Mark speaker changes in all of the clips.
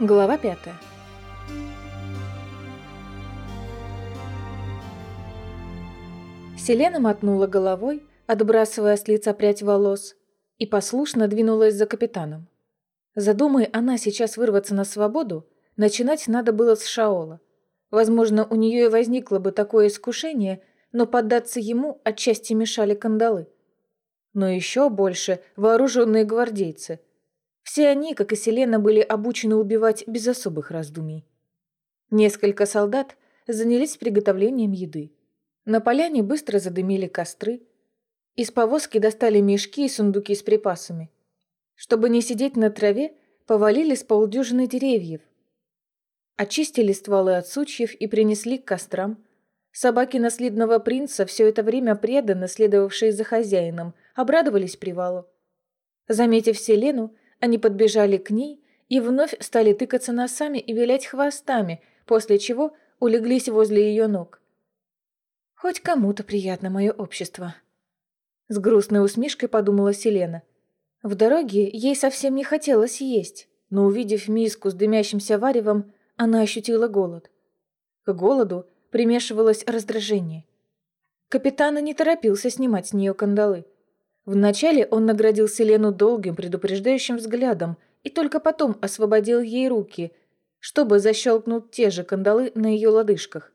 Speaker 1: Глава пятая. Селена мотнула головой, отбрасывая с лица прядь волос, и послушно двинулась за капитаном. Задумай она сейчас вырваться на свободу, начинать надо было с Шаола. Возможно, у нее и возникло бы такое искушение, но поддаться ему отчасти мешали кандалы. Но еще больше вооруженные гвардейцы. Все они, как и Селена, были обучены убивать без особых раздумий. Несколько солдат занялись приготовлением еды. На поляне быстро задымили костры. Из повозки достали мешки и сундуки с припасами. Чтобы не сидеть на траве, повалили с полдюжины деревьев. Очистили стволы от сучьев и принесли к кострам. Собаки наследного принца, все это время преданно следовавшие за хозяином, обрадовались привалу. Заметив Селену, они подбежали к ней и вновь стали тыкаться носами и вилять хвостами, после чего улеглись возле ее ног. Хоть кому-то приятно мое общество. С грустной усмешкой подумала Селена. В дороге ей совсем не хотелось есть, но увидев миску с дымящимся варевом, она ощутила голод. К голоду примешивалось раздражение. Капитан не торопился снимать с нее кандалы. Вначале он наградил Селену долгим предупреждающим взглядом и только потом освободил ей руки, чтобы защелкнуть те же кандалы на ее лодыжках.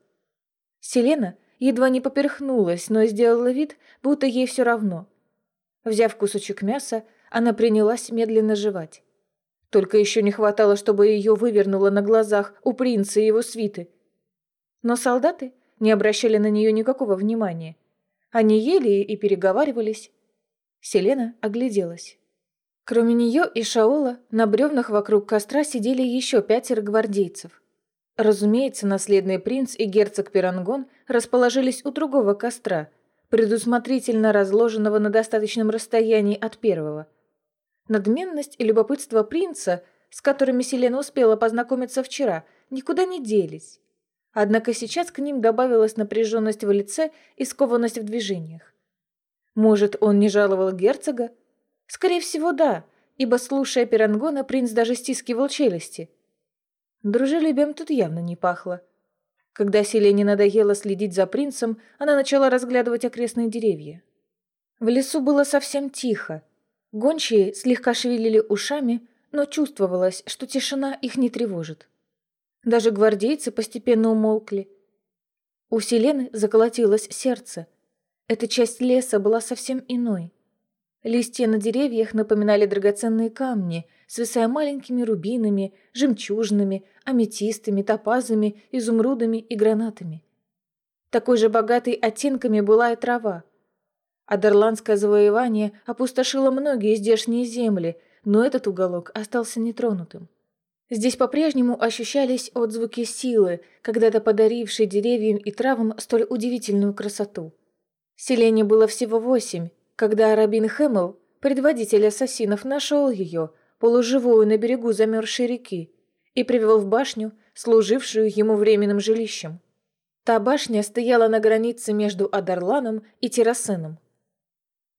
Speaker 1: Селена едва не поперхнулась, но сделала вид, будто ей все равно. Взяв кусочек мяса, она принялась медленно жевать. Только еще не хватало, чтобы ее вывернуло на глазах у принца и его свиты. Но солдаты не обращали на нее никакого внимания. Они ели и переговаривались. Селена огляделась. Кроме нее и Шаола, на бревнах вокруг костра сидели еще пятеро гвардейцев. Разумеется, наследный принц и герцог Пирангон расположились у другого костра, предусмотрительно разложенного на достаточном расстоянии от первого. Надменность и любопытство принца, с которыми Селена успела познакомиться вчера, никуда не делись. Однако сейчас к ним добавилась напряженность в лице и скованность в движениях. Может, он не жаловал герцога? Скорее всего, да, ибо, слушая Пирангона, принц даже стискивал челюсти – Дружелюбием тут явно не пахло. Когда Селене надоело следить за принцем, она начала разглядывать окрестные деревья. В лесу было совсем тихо. Гончие слегка шевелили ушами, но чувствовалось, что тишина их не тревожит. Даже гвардейцы постепенно умолкли. У Селены заколотилось сердце. Эта часть леса была совсем иной. Листья на деревьях напоминали драгоценные камни, свисая маленькими рубинами, жемчужинами, аметистами, топазами, изумрудами и гранатами. Такой же богатой оттенками была и трава. Адерландское завоевание опустошило многие здешние земли, но этот уголок остался нетронутым. Здесь по-прежнему ощущались отзвуки силы, когда-то подарившей деревьям и травам столь удивительную красоту. Селение было всего восемь, когда Рабин Хэмл, предводитель ассасинов, нашел ее, полуживую на берегу замерзшей реки, и привел в башню, служившую ему временным жилищем. Та башня стояла на границе между Адарланом и Террасеном.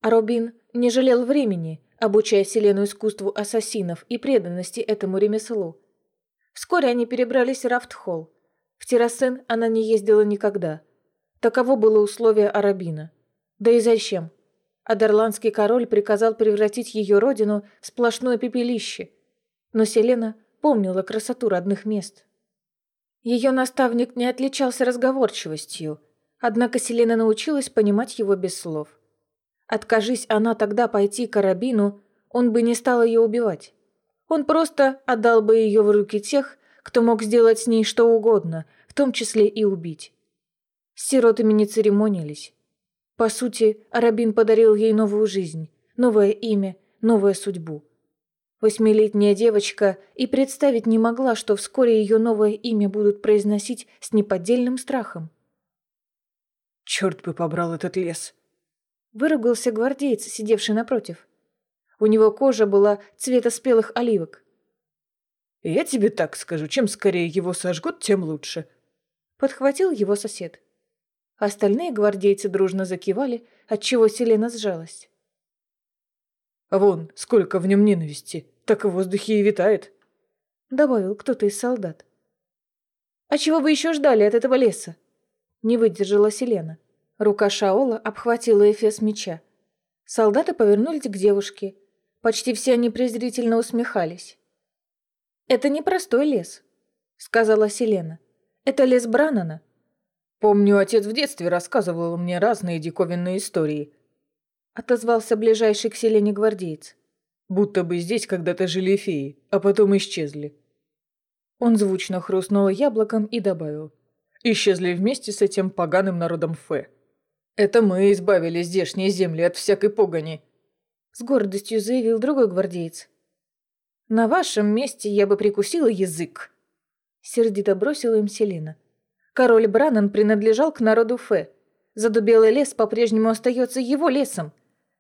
Speaker 1: А Робин не жалел времени, обучая Селену искусству ассасинов и преданности этому ремеслу. Вскоре они перебрались в Рафтхолл. В Террасен она не ездила никогда. Таково было условие Арабина. Да и зачем? Адерландский король приказал превратить ее родину в сплошное пепелище. Но Селена помнила красоту родных мест. Ее наставник не отличался разговорчивостью, однако Селена научилась понимать его без слов. Откажись она тогда пойти к карабину, он бы не стал ее убивать. Он просто отдал бы ее в руки тех, кто мог сделать с ней что угодно, в том числе и убить. С сиротами не церемонились. По сути, Арабин подарил ей новую жизнь, новое имя, новую судьбу. Восьмилетняя девочка и представить не могла, что вскоре ее новое имя будут произносить с неподдельным страхом.
Speaker 2: «Черт бы побрал этот лес!»
Speaker 1: Выругался гвардеец, сидевший напротив. У него кожа была цвета спелых оливок.
Speaker 2: «Я тебе так скажу, чем скорее его сожгут, тем лучше», —
Speaker 1: подхватил его сосед. Остальные гвардейцы дружно закивали, отчего Селена сжалась.
Speaker 2: «Вон, сколько в нем ненависти, так в воздухе и витает».
Speaker 1: — добавил кто-то из солдат. «А чего вы еще ждали от этого леса?» — не выдержала Селена. Рука Шаола обхватила эфес меча. Солдаты повернулись к девушке. Почти все они презрительно усмехались. «Это не простой лес», — сказала Селена. «Это лес Бранана».
Speaker 2: «Помню, отец в детстве рассказывал мне разные диковинные истории», — отозвался ближайший к Селене гвардеец. «Будто бы здесь когда-то жили феи, а потом исчезли». Он звучно хрустнул яблоком и добавил. «Исчезли вместе с этим поганым народом Фе. Это мы избавили здешние земли от всякой погони», —
Speaker 1: с гордостью заявил другой гвардеец. «На вашем месте я бы прикусила язык», — сердито бросила им Селина. «Король Бранан принадлежал к народу Фе. Задубелый лес по-прежнему остается его лесом.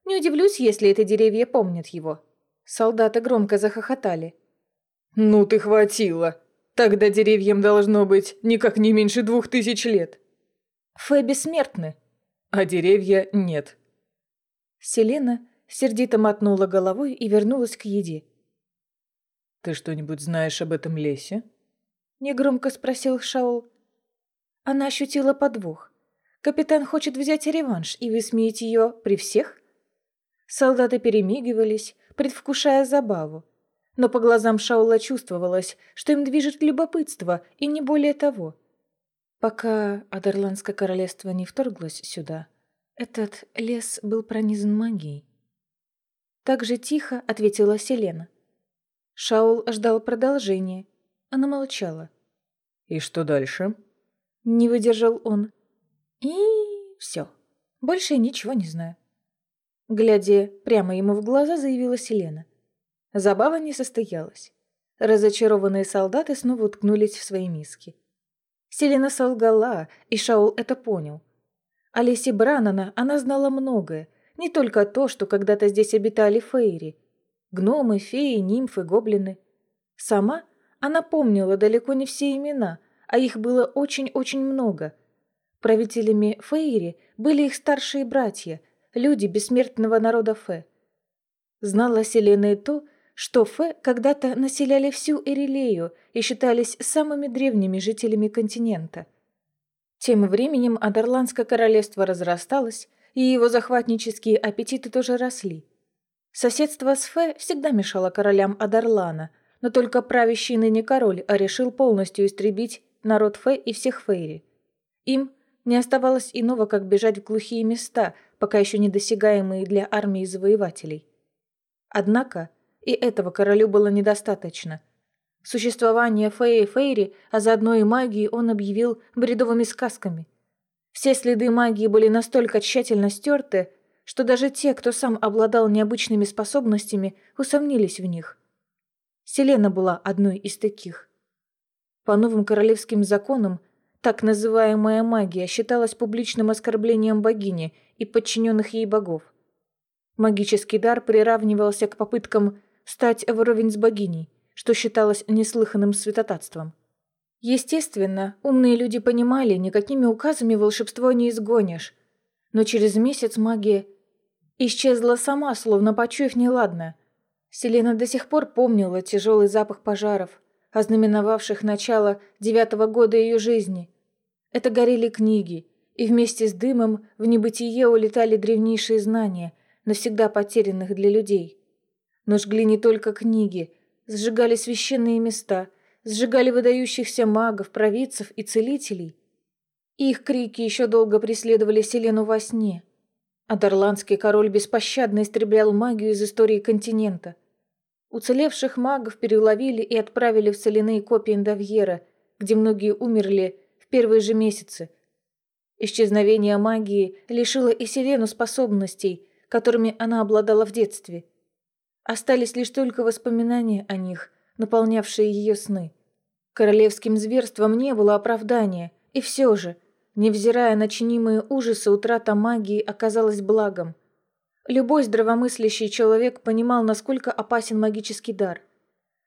Speaker 1: Не удивлюсь, если эти деревья помнят его». Солдаты громко захохотали.
Speaker 2: «Ну ты хватило. Тогда деревьям должно быть никак не меньше двух тысяч лет».
Speaker 1: «Фе бессмертны»,
Speaker 2: а деревья нет.
Speaker 1: Селена сердито мотнула головой и вернулась к еде.
Speaker 2: «Ты что-нибудь знаешь об этом лесе?»
Speaker 1: Негромко спросил Шаул. Она ощутила подвох. Капитан хочет взять реванш и высмеять ее при всех? Солдаты перемигивались, предвкушая забаву. Но по глазам Шаула чувствовалось, что им движет любопытство, и не более того. Пока Адерландское королевство не вторглось сюда, этот лес был пронизан магией. Так же тихо ответила Селена. Шаул ждал продолжения. Она молчала.
Speaker 2: «И что дальше?»
Speaker 1: Не выдержал он. «И все. Больше я ничего не знаю». Глядя прямо ему в глаза, заявила Селена. Забава не состоялась. Разочарованные солдаты снова уткнулись в свои миски. Селена солгала, и Шаул это понял. О лесе Бранана она знала многое, не только то, что когда-то здесь обитали фейри. Гномы, феи, нимфы, гоблины. Сама она помнила далеко не все имена, а их было очень-очень много. Правителями фейри были их старшие братья, люди бессмертного народа Фе. Знала Селена и то, что Фе когда-то населяли всю Эрилею и считались самыми древними жителями континента. Тем временем Адерландское королевство разрасталось, и его захватнические аппетиты тоже росли. Соседство с Фе всегда мешало королям Адерлана, но только правящий ныне король решил полностью истребить народ Фе и всех Фейри. Им не оставалось иного, как бежать в глухие места, пока еще недосягаемые для армии завоевателей. Однако и этого королю было недостаточно. Существование Феи и Фейри, а заодно и магии он объявил бредовыми сказками. Все следы магии были настолько тщательно стерты, что даже те, кто сам обладал необычными способностями, усомнились в них. Селена была одной из таких. По новым королевским законам, так называемая магия считалась публичным оскорблением богини и подчиненных ей богов. Магический дар приравнивался к попыткам стать вровень с богиней, что считалось неслыханным святотатством. Естественно, умные люди понимали, никакими указами волшебство не изгонишь. Но через месяц магия исчезла сама, словно почуяв неладное. Селена до сих пор помнила тяжелый запах пожаров, ознаменовавших начало девятого года ее жизни. Это горели книги, и вместе с дымом в небытие улетали древнейшие знания, навсегда потерянных для людей. Но жгли не только книги, сжигали священные места, сжигали выдающихся магов, провидцев и целителей. Их крики еще долго преследовали Селену во сне. Адерландский король беспощадно истреблял магию из истории континента. Уцелевших магов переловили и отправили в соляные копии Индавьера, где многие умерли в первые же месяцы. Исчезновение магии лишило и Селену способностей, которыми она обладала в детстве – Остались лишь только воспоминания о них, наполнявшие ее сны. Королевским зверством не было оправдания, и все же, невзирая на чинимые ужасы, утрата магии оказалась благом. Любой здравомыслящий человек понимал, насколько опасен магический дар.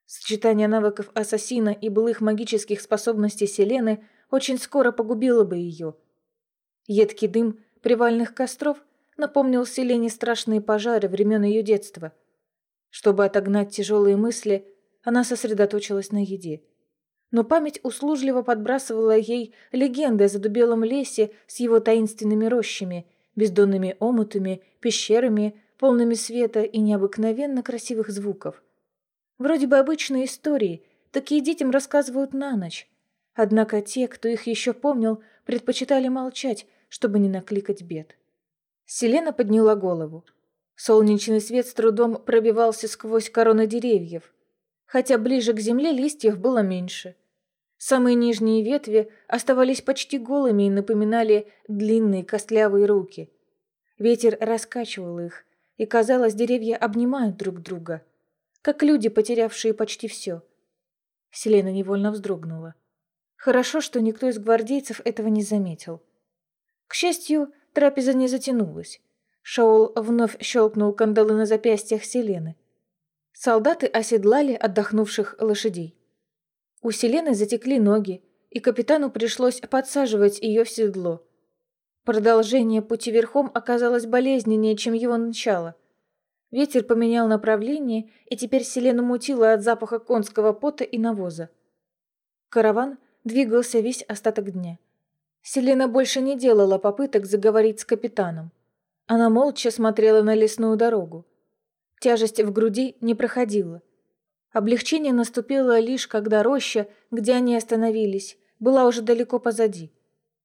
Speaker 1: Сочетание навыков ассасина и былых магических способностей Селены очень скоро погубило бы ее. Едкий дым привальных костров напомнил Селене страшные пожары времен ее детства – чтобы отогнать тяжелые мысли, она сосредоточилась на еде. Но память услужливо подбрасывала ей легенды о задубелом лесе с его таинственными рощами, бездонными омутами, пещерами, полными света и необыкновенно красивых звуков. Вроде бы обычные истории, такие детям рассказывают на ночь. Однако те, кто их еще помнил, предпочитали молчать, чтобы не накликать бед. Селена подняла голову. Солнечный свет с трудом пробивался сквозь короны деревьев, хотя ближе к земле листьев было меньше. Самые нижние ветви оставались почти голыми и напоминали длинные костлявые руки. Ветер раскачивал их, и, казалось, деревья обнимают друг друга, как люди, потерявшие почти все. Селена невольно вздрогнула. Хорошо, что никто из гвардейцев этого не заметил. К счастью, трапеза не затянулась. Шаул вновь щелкнул кандалы на запястьях Селены. Солдаты оседлали отдохнувших лошадей. У Селены затекли ноги, и капитану пришлось подсаживать ее в седло. Продолжение пути верхом оказалось болезненнее, чем его начало. Ветер поменял направление, и теперь Селену мутило от запаха конского пота и навоза. Караван двигался весь остаток дня. Селена больше не делала попыток заговорить с капитаном. Она молча смотрела на лесную дорогу. Тяжесть в груди не проходила. Облегчение наступило лишь, когда роща, где они остановились, была уже далеко позади.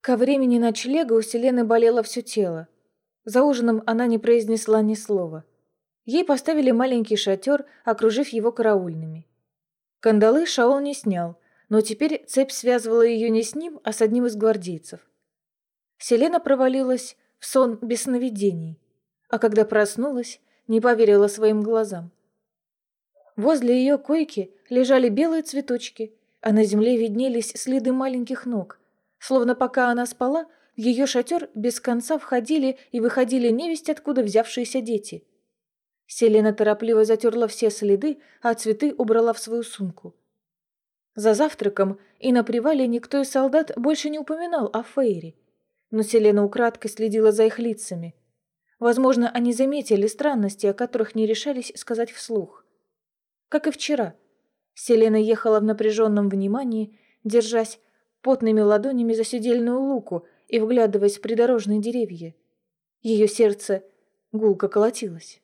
Speaker 1: Ко времени ночлега у Селены болело все тело. За ужином она не произнесла ни слова. Ей поставили маленький шатер, окружив его караульными. Кандалы Шаол не снял, но теперь цепь связывала ее не с ним, а с одним из гвардейцев. Селена провалилась в сон без сновидений, а когда проснулась, не поверила своим глазам. Возле ее койки лежали белые цветочки, а на земле виднелись следы маленьких ног, словно пока она спала, в ее шатер без конца входили и выходили невесть откуда взявшиеся дети. Селена торопливо затерла все следы, а цветы убрала в свою сумку. За завтраком и на привале никто из солдат больше не упоминал о Фейре, но Селена украдкой следила за их лицами. Возможно, они заметили странности, о которых не решались сказать вслух. Как и вчера, Селена ехала в напряженном внимании, держась потными ладонями за сидельную луку и вглядываясь в придорожные деревья. Ее сердце гулко колотилось.